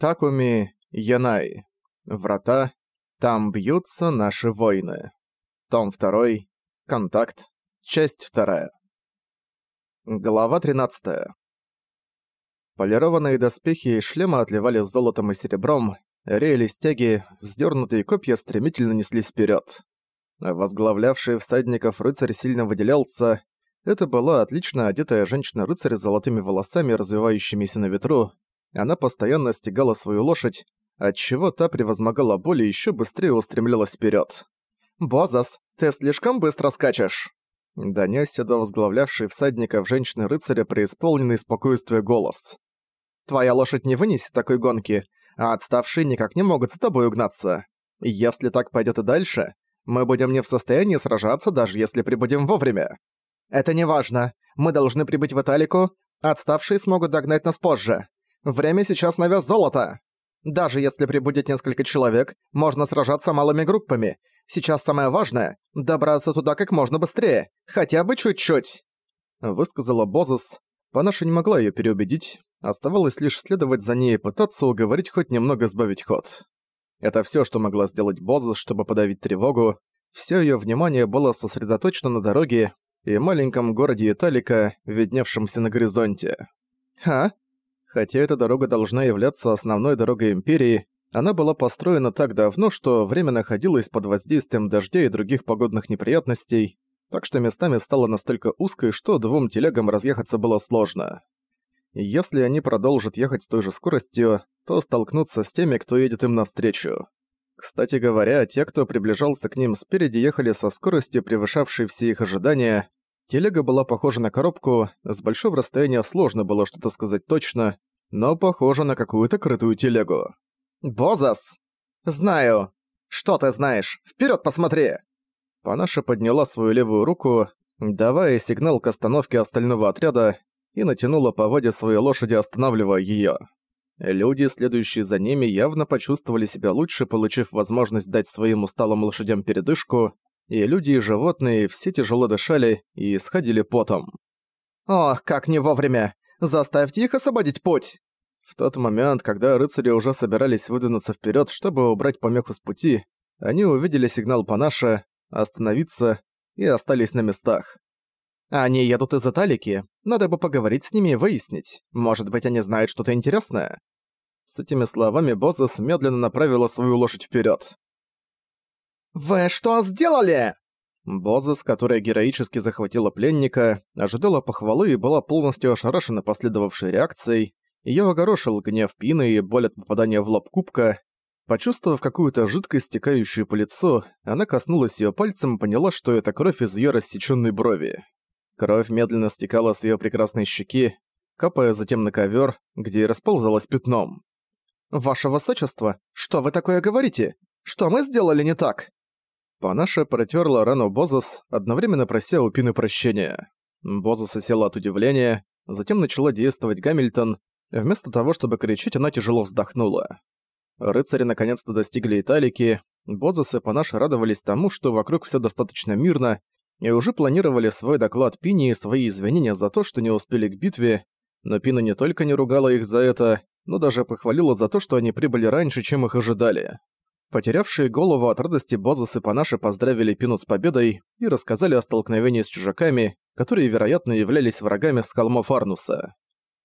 Такуми Янай. Врата. Там бьются наши войны. Том 2. Контакт. Часть 2. Глава 13. Полированные доспехи и шлемы отливали золотом и серебром, реяли стяги, вздернутые копья стремительно неслись вперед. Возглавлявший всадников рыцарь сильно выделялся. Это была отлично одетая женщина-рыцарь с золотыми волосами, развивающимися на ветру, она постоянно стегала свою лошадь, отчего та превозмогала боль и ещё быстрее устремлялась вперёд. «Бозас, ты слишком быстро скачешь!» Донёсся до возглавлявшей всадников женщины-рыцаря преисполненный спокойствия голос. «Твоя лошадь не вынесет такой гонки, а отставшие никак не могут за тобой угнаться. Если так пойдёт и дальше, мы будем не в состоянии сражаться, даже если прибудем вовремя. Это не важно. Мы должны прибыть в Италику, отставшие смогут догнать нас позже. Время сейчас на вес золота. Даже если прибудет несколько человек, можно сражаться малыми группами. Сейчас самое важное — добраться туда как можно быстрее, хотя бы чуть-чуть», — высказала Бозус. Панаша не могла её переубедить, оставалось лишь следовать за ней и пытаться уговорить хоть немного сбавить ход. Это всё, что могла сделать Бозус, чтобы подавить тревогу. Всё её внимание было сосредоточено на дороге и маленьком городе Италика, видневшемся на горизонте. «Ха? Хотя эта дорога должна являться основной дорогой Империи, она была построена так давно, что время находилось под воздействием дождя и других погодных неприятностей, так что местами стало настолько узкой, что двум телегам разъехаться было сложно. Если они продолжат ехать с той же скоростью, то столкнутся с теми, кто едет им навстречу. Кстати говоря, те, кто приближался к ним спереди, ехали со скоростью, превышавшей все их ожидания, Телега была похожа на коробку, с большого расстояния сложно было что-то сказать точно, но похожа на какую-то крытую телегу. «Бозас! Знаю! Что ты знаешь? Вперед посмотри!» Панаша подняла свою левую руку, давая сигнал к остановке остального отряда, и натянула по воде своей лошади, останавливая ее. Люди, следующие за ними, явно почувствовали себя лучше, получив возможность дать своим усталым лошадям передышку, и люди и животные все тяжело дышали и исходили потом. «Ох, как не вовремя! Заставьте их освободить путь!» В тот момент, когда рыцари уже собирались выдвинуться вперед, чтобы убрать помеху с пути, они увидели сигнал Панаша «Остановиться» и остались на местах. «Они едут из Италики. Надо бы поговорить с ними и выяснить. Может быть, они знают что-то интересное?» С этими словами Бозес медленно направила свою лошадь вперед. «Вы что сделали?» Бозес, которая героически захватила пленника, ожидала похвалы и была полностью ошарашена последовавшей реакцией. Её огорошил гнев Пины и боль от попадания в лоб кубка. Почувствовав какую-то жидкость, стекающую по лицу, она коснулась её пальцем и поняла, что это кровь из её рассечённой брови. Кровь медленно стекала с её прекрасной щеки, капая затем на ковёр, где и расползалась пятном. «Ваше высочество, что вы такое говорите? Что мы сделали не так?» Панаша протерла рану Бозус, одновременно прося у Пины прощения. Бозус села от удивления, затем начала действовать Гамильтон. Вместо того, чтобы кричать, она тяжело вздохнула. Рыцари наконец-то достигли Италики. Бозус и Панаша радовались тому, что вокруг все достаточно мирно, и уже планировали свой доклад Пине и свои извинения за то, что не успели к битве, но Пина не только не ругала их за это, но даже похвалила за то, что они прибыли раньше, чем их ожидали. Потерявшие голову от радости Бозус и Панаши поздравили Пину с победой и рассказали о столкновении с чужаками, которые, вероятно, являлись врагами с холмов Арнуса.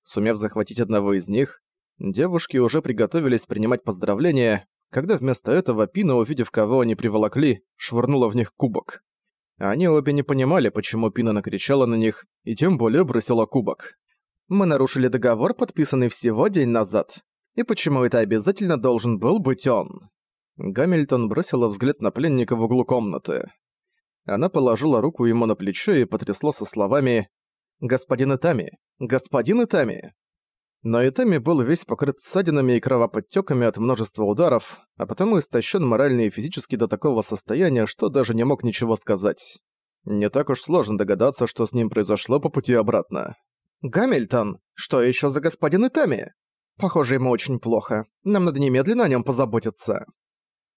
Сумев захватить одного из них, девушки уже приготовились принимать поздравления, когда вместо этого Пина, увидев кого они приволокли, швырнула в них кубок. Они обе не понимали, почему Пина накричала на них, и тем более бросила кубок. «Мы нарушили договор, подписанный всего день назад. И почему это обязательно должен был быть он?» Гамильтон бросила взгляд на пленника в углу комнаты. Она положила руку ему на плечо и потрясла со словами «Господин Итами! Господин Итами!». Но Итами был весь покрыт ссадинами и кровоподтёками от множества ударов, а потому истощен морально и физически до такого состояния, что даже не мог ничего сказать. Не так уж сложно догадаться, что с ним произошло по пути обратно. «Гамильтон! Что еще за господин Итами? Похоже, ему очень плохо. Нам надо немедленно о нем позаботиться».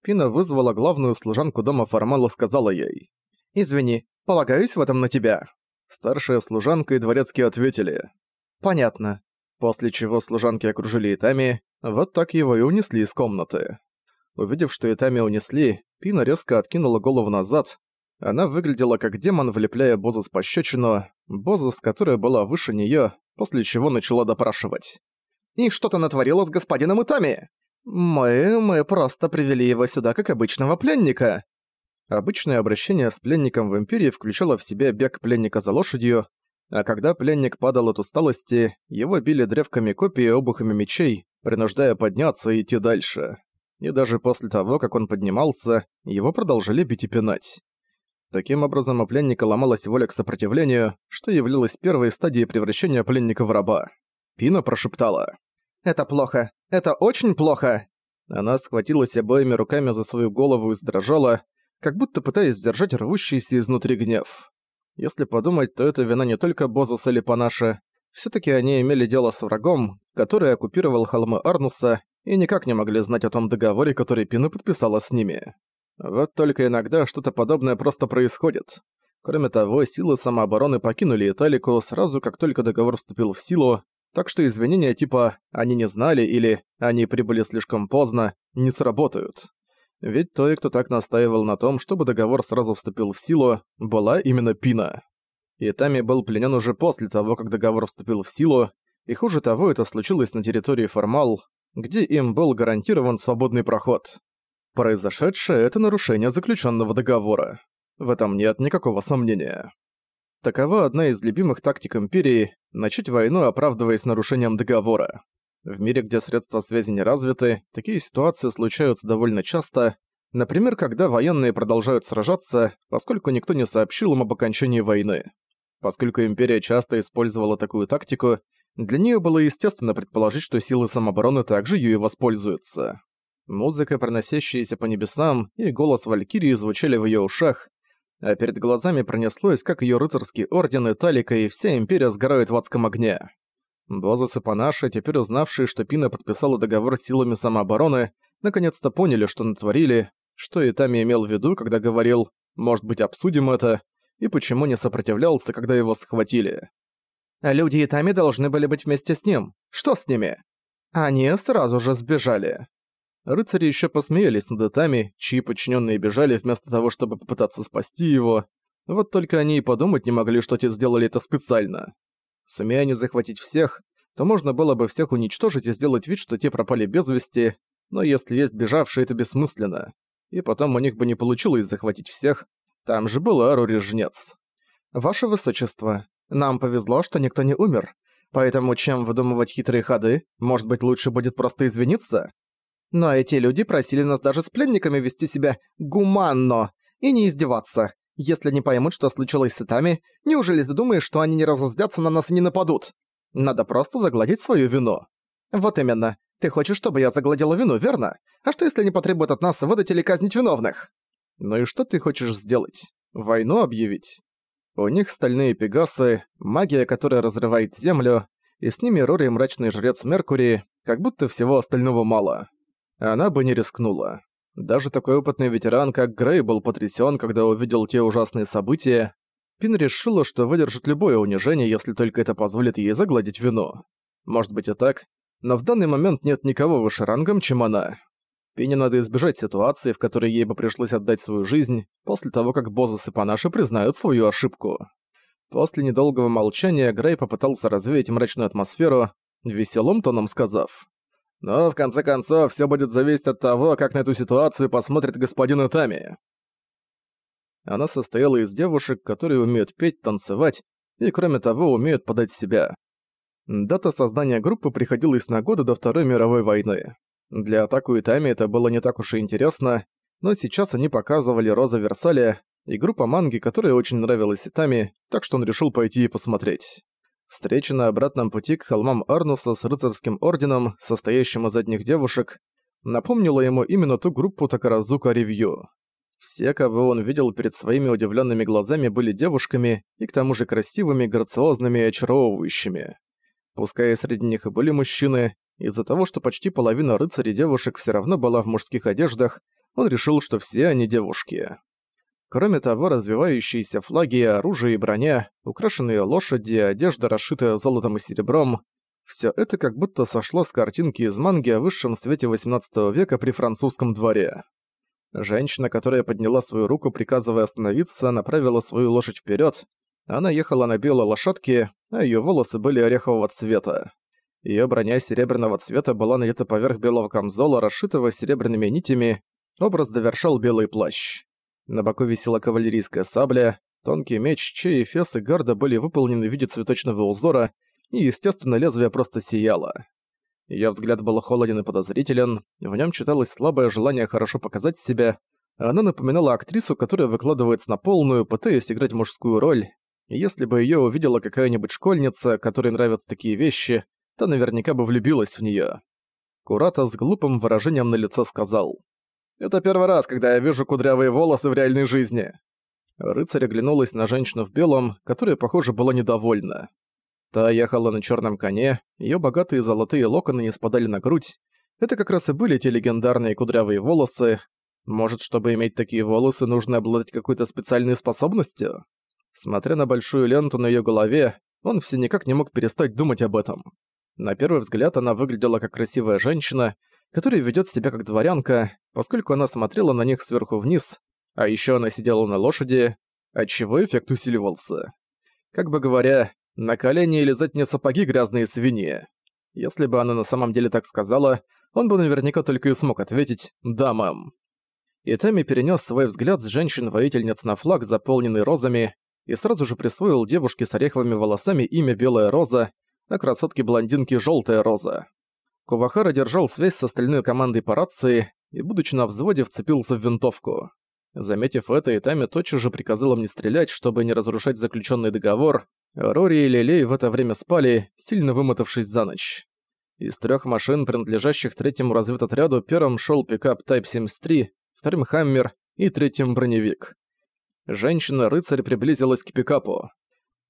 Пина вызвала главную служанку дома Формала сказала ей. «Извини, полагаюсь в этом на тебя». Старшая служанка и дворецкий ответили. «Понятно. После чего служанки окружили Итами, вот так его и унесли из комнаты. Увидев, что Итами унесли, Пина резко откинула голову назад. Она выглядела как демон, влепляя Бозус пощечину, Бозус, которая была выше неё, после чего начала допрашивать. «И что ты натворила с господином Итами?» «Мы... мы просто привели его сюда как обычного пленника». Обычное обращение с пленником в Империи включало в себя бег пленника за лошадью, а когда пленник падал от усталости, его били древками копий и обухами мечей, принуждая подняться и идти дальше. И даже после того, как он поднимался, его продолжали бить и пинать. Таким образом, у пленника ломалась воля к сопротивлению, что являлось первой стадией превращения пленника в раба. Пина прошептала. «Это плохо! Это очень плохо!» Она схватилась обоими руками за свою голову и сдрожала, как будто пытаясь сдержать рвущийся изнутри гнев. Если подумать, то это вина не только Бозуса или Панаша. Всё-таки они имели дело с врагом, который оккупировал холмы Арнуса, и никак не могли знать о том договоре, который Пина подписала с ними. Вот только иногда что-то подобное просто происходит. Кроме того, силы самообороны покинули Италику сразу, как только договор вступил в силу, так что извинения типа «они не знали» или «они прибыли слишком поздно» не сработают. Ведь той, кто так настаивал на том, чтобы договор сразу вступил в силу, была именно Пина. И Тами был пленен уже после того, как договор вступил в силу, и хуже того, это случилось на территории Формал, где им был гарантирован свободный проход. Произошедшее — это нарушение заключенного договора. В этом нет никакого сомнения. Такова одна из любимых тактик Империи — начать войну, оправдываясь нарушением договора. В мире, где средства связи не развиты, такие ситуации случаются довольно часто, например, когда военные продолжают сражаться, поскольку никто не сообщил им об окончании войны. Поскольку Империя часто использовала такую тактику, для нее было естественно предположить, что силы самообороны также ею воспользуются. Музыка, проносящаяся по небесам, и голос Валькирии звучали в ее ушах, а перед глазами пронеслось, как ее рыцарский орден и Талика и вся Империя сгорают в адском огне. Бозас и Панаша, теперь узнавшие, что Пина подписала договор с силами самообороны, наконец-то поняли, что натворили, что Итами имел в виду, когда говорил «может быть, обсудим это», и почему не сопротивлялся, когда его схватили. Люди Итами должны были быть вместе с ним. Что с ними? Они сразу же сбежали. Рыцари еще посмеялись над Итами, чьи подчиненные бежали вместо того, чтобы попытаться спасти его. Вот только они и подумать не могли, что те сделали это специально. Сумея они захватить всех, то можно было бы всех уничтожить и сделать вид, что те пропали без вести, но если есть бежавшие, это бессмысленно. И потом у них бы не получилось захватить всех, там же был Ару-Режнец. «Ваше Высочество, нам повезло, что никто не умер, поэтому чем выдумывать хитрые ходы, может быть лучше будет просто извиниться? Но эти люди просили нас даже с пленниками вести себя гуманно и не издеваться. Если не поймут, что случилось с Итами, неужели ты думаешь, что они не разозлятся на нас и не нападут? Надо просто загладить свою вину. Вот именно. Ты хочешь, чтобы я загладила вину, верно? А что если не потребуют от нас выдать или казнить виновных? Ну и что ты хочешь сделать? Войну объявить? У них стальные пегасы, магия, которая разрывает землю, и с ними Рори мрачный жрец Меркурий, как будто всего остального мало. Она бы не рискнула. Даже такой опытный ветеран, как Грей, был потрясён, когда увидел те ужасные события. Пин решила, что выдержит любое унижение, если только это позволит ей загладить вину. Может быть и так, но в данный момент нет никого выше рангом, чем она. Пине надо избежать ситуации, в которой ей бы пришлось отдать свою жизнь, после того, как Бозас и Панаши признают свою ошибку. После недолгого молчания Грей попытался развеять мрачную атмосферу, веселым тоном сказав. Но в конце концов все будет зависеть от того, как на эту ситуацию посмотрит господин Итами. Она состояла из девушек, которые умеют петь, танцевать и, кроме того, умеют подать себя. Дата создания группы приходилась на годы до Второй мировой войны. Для атаку Итами это было не так уж и интересно, но сейчас они показывали Роза Версаля и группа манги, которая очень нравилась Итами, так что он решил пойти и посмотреть. Встреча на обратном пути к холмам Арнуса с рыцарским орденом, состоящим из одних девушек, напомнила ему именно ту группу Такаразука Ревью. Все, кого он видел перед своими удивленными глазами, были девушками и к тому же красивыми, грациозными и очаровывающими. Пускай среди них и были мужчины, из-за того, что почти половина рыцарей девушек все равно была в мужских одеждах, он решил, что все они девушки. Кроме того, развивающиеся флаги, оружие и броня, украшенные лошади, одежда, расшитая золотом и серебром, Все это как будто сошло с картинки из манги о высшем свете XVIII века при французском дворе. Женщина, которая подняла свою руку, приказывая остановиться, направила свою лошадь вперед. Она ехала на белой лошадке, а ее волосы были орехового цвета. Ее броня серебряного цвета была надета поверх белого камзола, расшитого серебряными нитями, образ довершал белый плащ. На боку висела кавалерийская сабля, тонкий меч, чей эфес и гарда были выполнены в виде цветочного узора, и, естественно, лезвие просто сияло. Её взгляд был холоден и подозрителен, в нём читалось слабое желание хорошо показать себя, а она напоминала актрису, которая выкладывается на полную, пытаясь играть мужскую роль. Если бы её увидела какая-нибудь школьница, которой нравятся такие вещи, то наверняка бы влюбилась в неё. Курата с глупым выражением на лице сказал. «Это первый раз, когда я вижу кудрявые волосы в реальной жизни». Рыцарь оглянулась на женщину в белом, которая, похоже, была недовольна. Та ехала на черном коне, ее богатые золотые локоны не спадали на грудь. Это как раз и были те легендарные кудрявые волосы. Может, чтобы иметь такие волосы, нужно обладать какой-то специальной способностью? Смотря на большую ленту на ее голове, он все никак не мог перестать думать об этом. На первый взгляд она выглядела как красивая женщина, которая ведет себя как дворянка, поскольку она смотрела на них сверху вниз, а еще она сидела на лошади, отчего эффект усиливался. Как бы говоря, на колени лизать мне сапоги грязные свиньи. Если бы она на самом деле так сказала, он бы наверняка только и смог ответить «да, мам». И Тэмми перенес свой взгляд с женщин-воительниц на флаг, заполненный розами, и сразу же присвоил девушке с ореховыми волосами имя Белая Роза, а красотке-блондинке Желтая Роза. Кувахара держал связь с остальной командой по рации и, будучи на взводе, вцепился в винтовку. Заметив это, Итами тотчас же приказал им не стрелять, чтобы не разрушать заключенный договор, Рори и Лилей в это время спали, сильно вымотавшись за ночь. Из трех машин, принадлежащих третьему разведотряду, первым шел пикап Type 73, вторым Хаммер и третьим броневик. Женщина-рыцарь приблизилась к пикапу.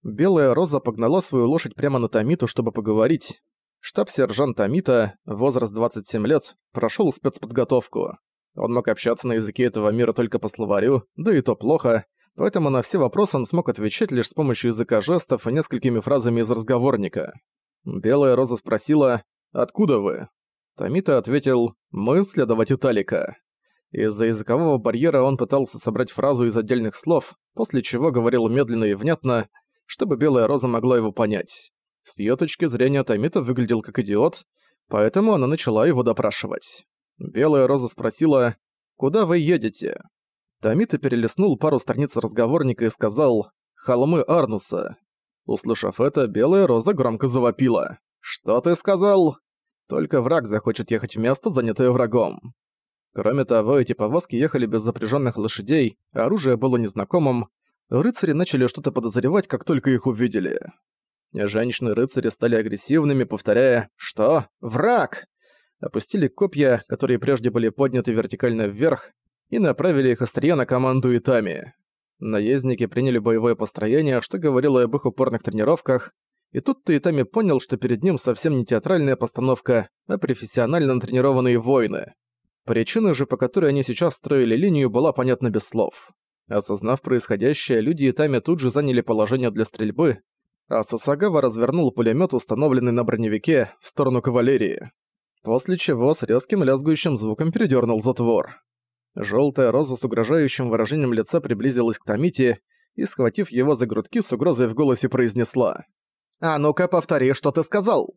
Белая Роза погнала свою лошадь прямо на Томиту, чтобы поговорить. Штаб-сержант Томита, возраст 27 лет, прошел спецподготовку. Он мог общаться на языке этого мира только по словарю, да и то плохо, поэтому на все вопросы он смог отвечать лишь с помощью языка жестов и несколькими фразами из разговорника. Белая Роза спросила «Откуда вы?». Томита ответил «Мы следовать Италика». Из-за языкового барьера он пытался собрать фразу из отдельных слов, после чего говорил медленно и внятно, чтобы Белая Роза могла его понять. С её точки зрения Томита выглядел как идиот, поэтому она начала его допрашивать. Белая Роза спросила «Куда вы едете?». Томита перелистнул пару страниц разговорника и сказал «Холмы Арнуса». Услышав это, Белая Роза громко завопила. «Что ты сказал?» Только враг захочет ехать в место, занятое врагом. Кроме того, эти повозки ехали без запряженных лошадей, оружие было незнакомым. Рыцари начали что-то подозревать, как только их увидели. Женщины-рыцари стали агрессивными, повторяя «Что? Враг!» Опустили копья, которые прежде были подняты вертикально вверх, и направили их острия на команду Итами. Наездники приняли боевое построение, что говорило об их упорных тренировках, и тут-то Итами понял, что перед ним совсем не театральная постановка, а профессионально натренированные воины. Причина же, по которой они сейчас строили линию, была понятна без слов. Осознав происходящее, люди Итами тут же заняли положение для стрельбы, а Сасагава развернул пулемет, установленный на броневике, в сторону кавалерии. После чего с резким лязгующим звуком передернул затвор. Желтая роза с угрожающим выражением лица приблизилась к Томите и, схватив его за грудки, с угрозой в голосе произнесла. «А ну-ка повтори, что ты сказал!»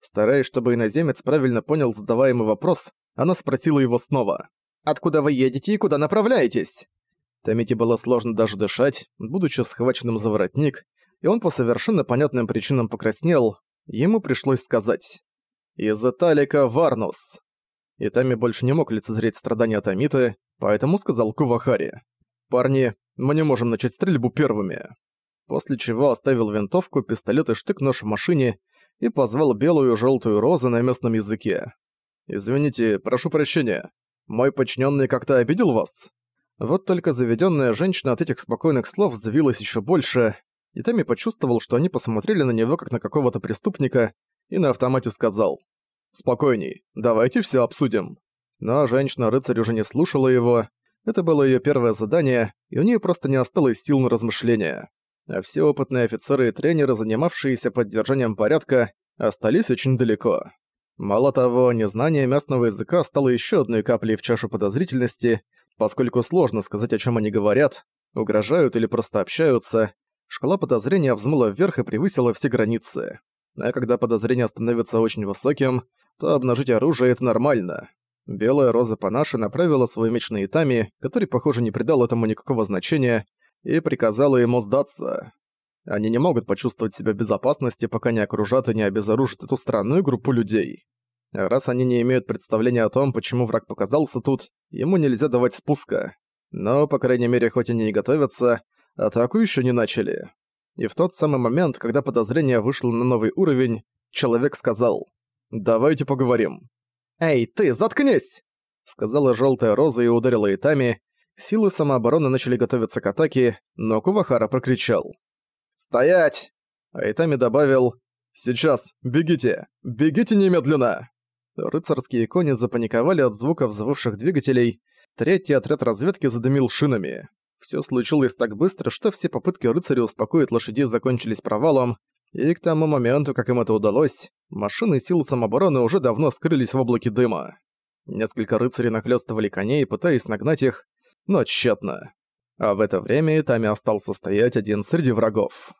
Стараясь, чтобы иноземец правильно понял задаваемый вопрос, она спросила его снова. «Откуда вы едете и куда направляетесь?» Томите было сложно даже дышать, будучи схваченным за воротник, и он по совершенно понятным причинам покраснел, ему пришлось сказать «Из Италика Варнус». Итами больше не мог лицезреть страдания Томиты, поэтому сказал Кувахари. «Парни, мы не можем начать стрельбу первыми». После чего оставил винтовку, пистолет и штык-нож в машине и позвал белую и желтую розы на местном языке. «Извините, прошу прощения. Мой подчиненный как-то обидел вас?» Вот только заведенная женщина от этих спокойных слов взвилась еще больше, и Тами почувствовал, что они посмотрели на него как на какого-то преступника, и на автомате сказал «Спокойней, давайте все обсудим». Но женщина-рыцарь уже не слушала его, это было ее первое задание, и у нее просто не осталось сил на размышления. А все опытные офицеры и тренеры, занимавшиеся поддержанием порядка, остались очень далеко. Мало того, незнание местного языка стало еще одной каплей в чашу подозрительности, поскольку сложно сказать, о чем они говорят, угрожают или просто общаются, шкала подозрения взмыла вверх и превысила все границы. А когда подозрение становится очень высоким, то обнажить оружие — это нормально. Белая Роза Панаша направила свой меч на Итами, который, похоже, не придал этому никакого значения, и приказала ему сдаться. Они не могут почувствовать себя в безопасности, пока не окружат и не обезоружат эту странную группу людей. Раз они не имеют представления о том, почему враг показался тут, ему нельзя давать спуска. Но, по крайней мере, хоть они и готовятся, атаку еще не начали. И в тот самый момент, когда подозрение вышло на новый уровень, человек сказал «Давайте поговорим». «Эй, ты, заткнись!» Сказала желтая роза и ударила Итами. Силы самообороны начали готовиться к атаке, но Кувахара прокричал. «Стоять!» А Итами добавил «Сейчас, бегите! Бегите немедленно!» Рыцарские кони запаниковали от звуков взвывших двигателей, третий отряд разведки задымил шинами. Всё случилось так быстро, что все попытки рыцаря успокоить лошадей закончились провалом, и к тому моменту, как им это удалось, машины сил самообороны уже давно скрылись в облаке дыма. Несколько рыцарей нахлёстывали коней, пытаясь нагнать их, но тщетно. А в это время Итами остался стоять один среди врагов.